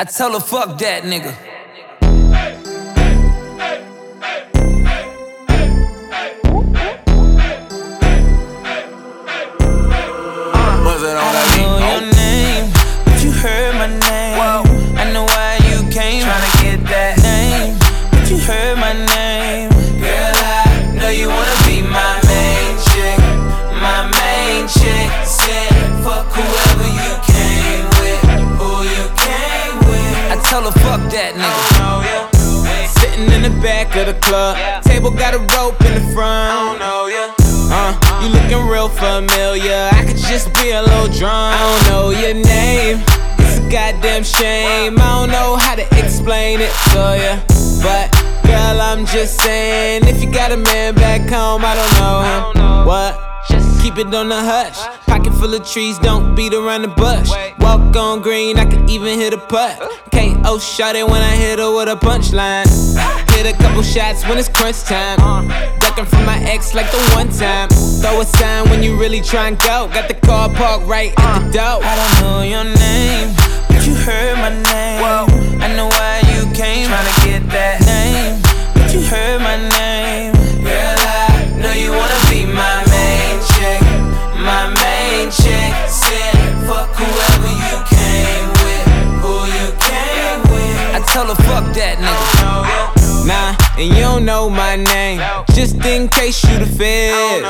I tell her, fuck that nigga. What's it on that I know beat? your name, but you heard my name. Fuck that nigga. Sitting in the back of the club. Table got a rope in the front. Uh, you looking real familiar. I could just be a little drunk. I don't know your name. It's a goddamn shame. I don't know how to explain it to ya. But girl, I'm just saying, if you got a man back home, I don't know him. What? Just keep it on the hush. Pocket full of trees, don't beat around the bush. Walk on green, I can even hit a putt. Oh, KO shot it when I hit her with a punchline. Hit a couple shots when it's crunch time. Ducking from my ex like the one time. Throw a sign when you really try and go. Got the car parked right at the door. I don't know your name, but you heard my name. That nigga. Nah, and you don't know my name. Just in case you the feds.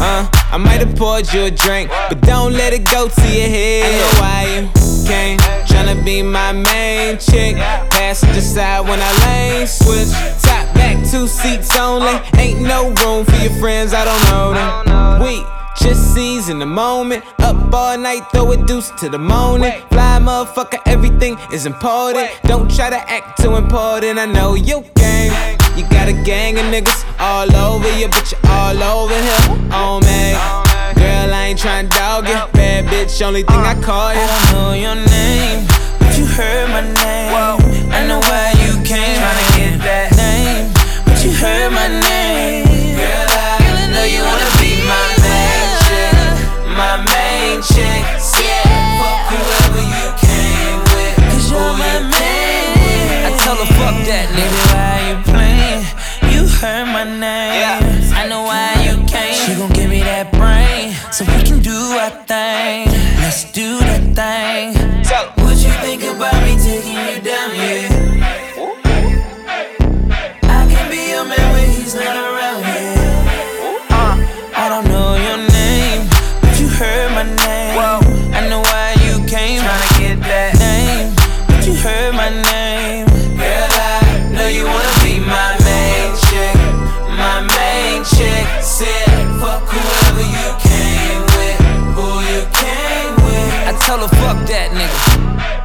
Uh, I might have poured you a drink, but don't let it go to your head. I know why you came, tryna be my main chick. Passenger side when I lane switch. Top back, two seats only. Ain't no room for your friends, I don't know them. We just seize in the moment. Up all night, throw a deuce to the morning. Fly motherfucker, everything is important. Don't try to act too important. I know you game. You got a gang of niggas all over you, but you're all over here. Oh man, girl, I ain't tryna dog you. Bad bitch, only thing I call you. I don't know your name, but you heard my name. Heard my name. I know why you came. She gon' give me that brain, so we can do our thing. Let's do that thing. What you think about me taking you down here? Tell her fuck that nigga.